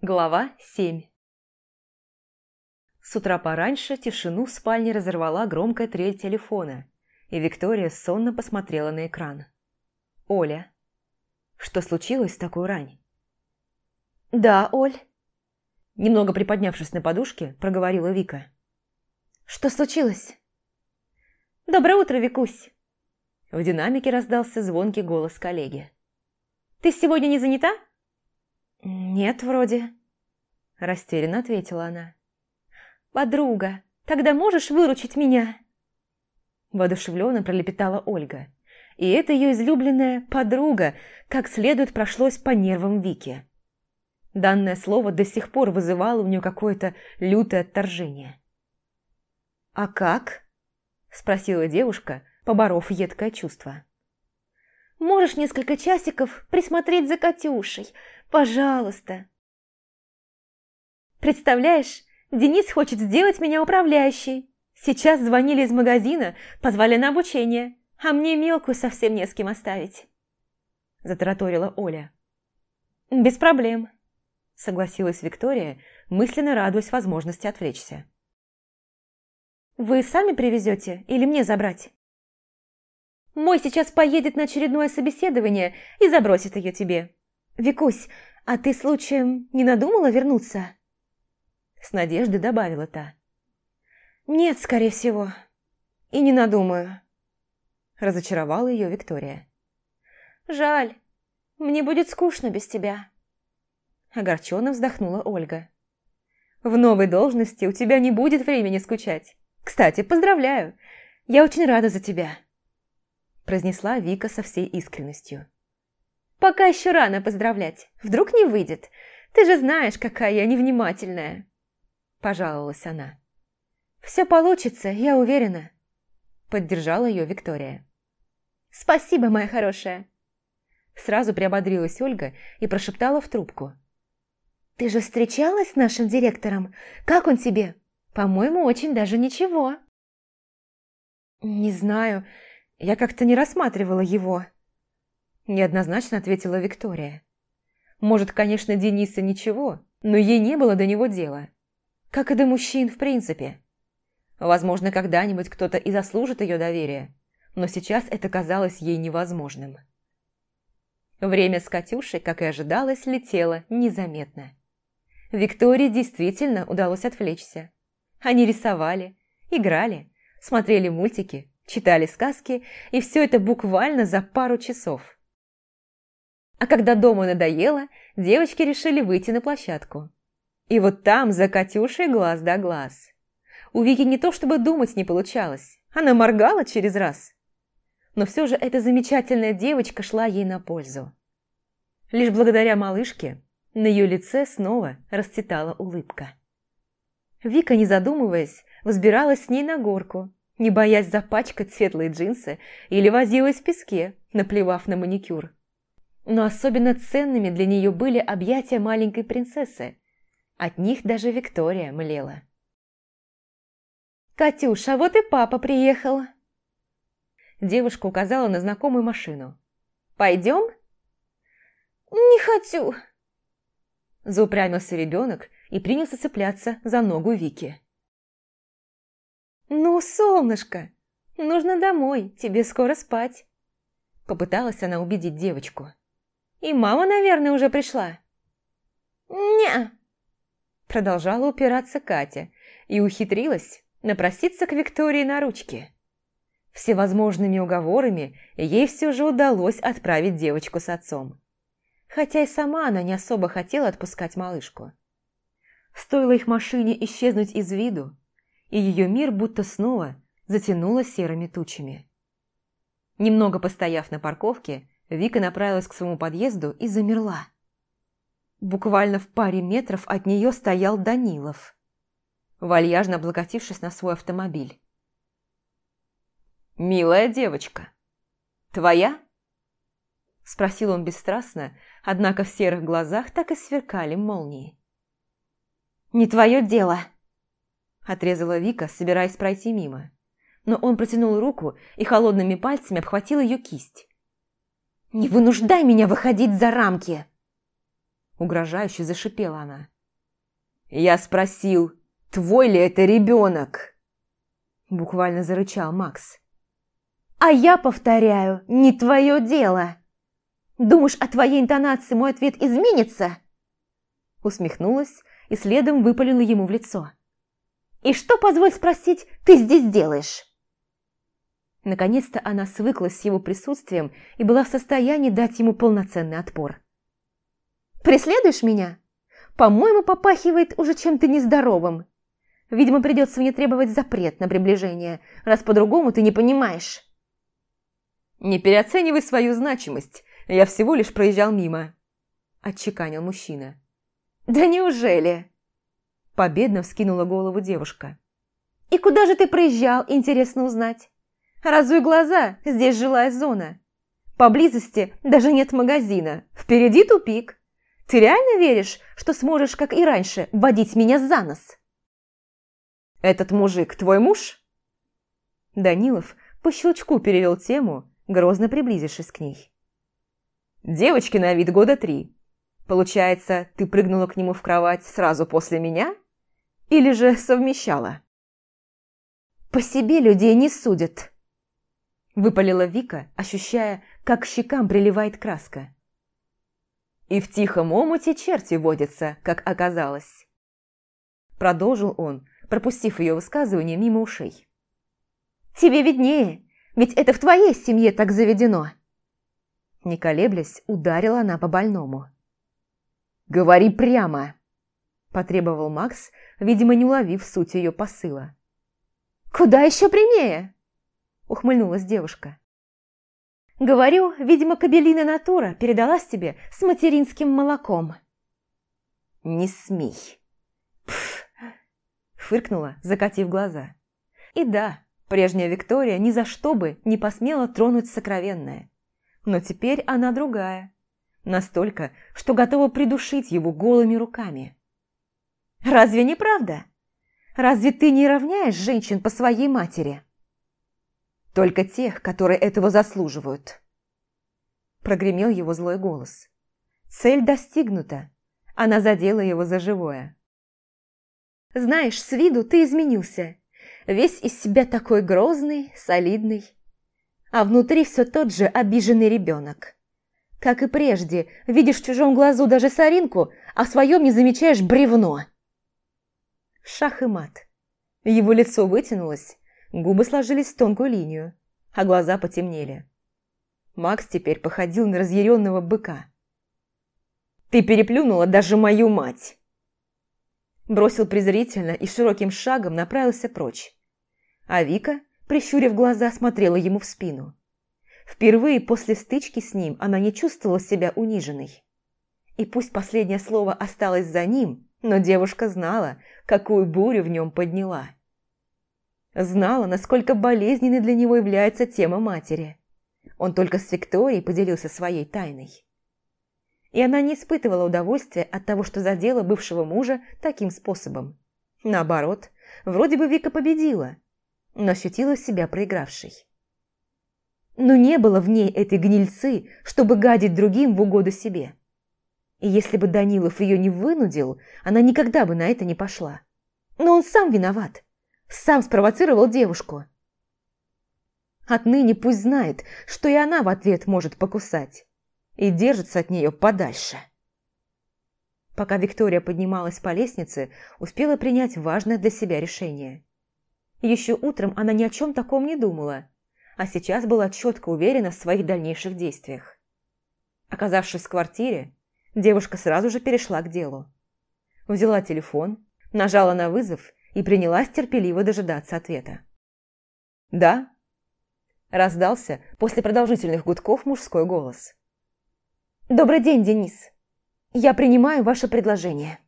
Глава 7 С утра пораньше тишину в спальне разорвала громкая трель телефона, и Виктория сонно посмотрела на экран. Оля. Что случилось в такую рань? «Да, Оль», – немного приподнявшись на подушке, проговорила Вика. «Что случилось?» «Доброе утро, Викусь!» В динамике раздался звонкий голос коллеги. «Ты сегодня не занята?» «Нет, вроде», – растерянно ответила она. «Подруга, тогда можешь выручить меня?» Воодушевленно пролепетала Ольга. И это ее излюбленная «подруга» как следует прошлось по нервам Вики. Данное слово до сих пор вызывало у нее какое-то лютое отторжение. «А как?» – спросила девушка, поборов едкое чувство. «Можешь несколько часиков присмотреть за Катюшей? Пожалуйста!» «Представляешь, Денис хочет сделать меня управляющей. Сейчас звонили из магазина, позвали на обучение, а мне мелкую совсем не с кем оставить», – затараторила Оля. «Без проблем», – согласилась Виктория, мысленно радуясь возможности отвлечься. «Вы сами привезете или мне забрать?» «Мой сейчас поедет на очередное собеседование и забросит ее тебе», «Викусь, а ты случаем не надумала вернуться?» С надеждой добавила та. «Нет, скорее всего. И не надумаю». Разочаровала ее Виктория. «Жаль. Мне будет скучно без тебя». Огорченно вздохнула Ольга. «В новой должности у тебя не будет времени скучать. Кстати, поздравляю. Я очень рада за тебя», произнесла Вика со всей искренностью. Пока еще рано поздравлять. Вдруг не выйдет. Ты же знаешь, какая я невнимательная. Пожаловалась она. Все получится, я уверена. Поддержала ее Виктория. Спасибо, моя хорошая. Сразу приободрилась Ольга и прошептала в трубку. «Ты же встречалась с нашим директором? Как он тебе? По-моему, очень даже ничего». «Не знаю, я как-то не рассматривала его», Неоднозначно ответила Виктория. Может, конечно, Дениса ничего, но ей не было до него дела. Как и до мужчин в принципе. Возможно, когда-нибудь кто-то и заслужит ее доверия, но сейчас это казалось ей невозможным. Время с Катюшей, как и ожидалось, летело незаметно. Виктории действительно удалось отвлечься. Они рисовали, играли, смотрели мультики, читали сказки, и все это буквально за пару часов. А когда дома надоело, девочки решили выйти на площадку. И вот там за Катюшей глаз да глаз. У Вики не то чтобы думать не получалось, она моргала через раз. Но все же эта замечательная девочка шла ей на пользу. Лишь благодаря малышке на ее лице снова расцветала улыбка. Вика, не задумываясь, взбиралась с ней на горку, не боясь запачкать светлые джинсы или возилась в песке, наплевав на маникюр но особенно ценными для нее были объятия маленькой принцессы. От них даже Виктория млела. «Катюша, вот и папа приехал!» Девушка указала на знакомую машину. «Пойдем?» «Не хочу!» Заупрямился ребенок и принялся цепляться за ногу Вики. «Ну, солнышко, нужно домой, тебе скоро спать!» Попыталась она убедить девочку. И мама, наверное, уже пришла. не Продолжала упираться Катя и ухитрилась напроситься к Виктории на ручки. Всевозможными уговорами ей все же удалось отправить девочку с отцом. Хотя и сама она не особо хотела отпускать малышку. Стоило их машине исчезнуть из виду, и ее мир будто снова затянуло серыми тучами. Немного постояв на парковке, Вика направилась к своему подъезду и замерла. Буквально в паре метров от нее стоял Данилов, вальяжно облокотившись на свой автомобиль. «Милая девочка, твоя?» Спросил он бесстрастно, однако в серых глазах так и сверкали молнии. «Не твое дело!» Отрезала Вика, собираясь пройти мимо. Но он протянул руку и холодными пальцами обхватил ее кисть. «Не вынуждай меня выходить за рамки!» Угрожающе зашипела она. «Я спросил, твой ли это ребенок?» Буквально зарычал Макс. «А я повторяю, не твое дело!» «Думаешь, от твоей интонации мой ответ изменится?» Усмехнулась и следом выпалила ему в лицо. «И что, позволь спросить, ты здесь делаешь?» Наконец-то она свыклась с его присутствием и была в состоянии дать ему полноценный отпор. «Преследуешь меня? По-моему, попахивает уже чем-то нездоровым. Видимо, придется мне требовать запрет на приближение, раз по-другому ты не понимаешь». «Не переоценивай свою значимость, я всего лишь проезжал мимо», – отчеканил мужчина. «Да неужели?» Победно вскинула голову девушка. «И куда же ты проезжал, интересно узнать? Разуй глаза, здесь жилая зона. Поблизости даже нет магазина, впереди тупик. Ты реально веришь, что сможешь, как и раньше, водить меня за нос?» «Этот мужик твой муж?» Данилов по щелчку перевел тему, грозно приблизившись к ней. «Девочке на вид года три. Получается, ты прыгнула к нему в кровать сразу после меня? Или же совмещала?» «По себе людей не судят», – выпалила Вика, ощущая, как щекам приливает краска. «И в тихом омуте черти водятся, как оказалось». Продолжил он, пропустив ее высказывание мимо ушей. «Тебе виднее, ведь это в твоей семье так заведено!» Не колеблясь, ударила она по больному. «Говори прямо!» – потребовал Макс, видимо, не уловив суть ее посыла. «Куда еще прямее?» – ухмыльнулась девушка. «Говорю, видимо, кабелина натура передалась тебе с материнским молоком». «Не смей!» Пф, фыркнула, закатив глаза. И да, прежняя Виктория ни за что бы не посмела тронуть сокровенное. Но теперь она другая. Настолько, что готова придушить его голыми руками. «Разве не правда? Разве ты не равняешь женщин по своей матери?» «Только тех, которые этого заслуживают», – прогремел его злой голос. Цель достигнута. Она задела его за живое. Знаешь, с виду ты изменился. Весь из себя такой грозный, солидный. А внутри все тот же обиженный ребенок. Как и прежде, видишь в чужом глазу даже соринку, а в своем не замечаешь бревно. Шах и мат. Его лицо вытянулось, губы сложились в тонкую линию, а глаза потемнели. Макс теперь походил на разъяренного быка. «Ты переплюнула даже мою мать!» Бросил презрительно и широким шагом направился прочь. А Вика, прищурив глаза, смотрела ему в спину. Впервые после стычки с ним она не чувствовала себя униженной. И пусть последнее слово осталось за ним, но девушка знала, какую бурю в нем подняла. Знала, насколько болезненной для него является тема матери. Он только с Викторией поделился своей тайной и она не испытывала удовольствия от того, что задела бывшего мужа таким способом. Наоборот, вроде бы Вика победила, но ощутила себя проигравшей. Но не было в ней этой гнильцы, чтобы гадить другим в угоду себе. И если бы Данилов ее не вынудил, она никогда бы на это не пошла. Но он сам виноват, сам спровоцировал девушку. Отныне пусть знает, что и она в ответ может покусать и держится от нее подальше. Пока Виктория поднималась по лестнице, успела принять важное для себя решение. Еще утром она ни о чем таком не думала, а сейчас была четко уверена в своих дальнейших действиях. Оказавшись в квартире, девушка сразу же перешла к делу. Взяла телефон, нажала на вызов и принялась терпеливо дожидаться ответа. «Да?» – раздался после продолжительных гудков мужской голос. «Добрый день, Денис. Я принимаю ваше предложение».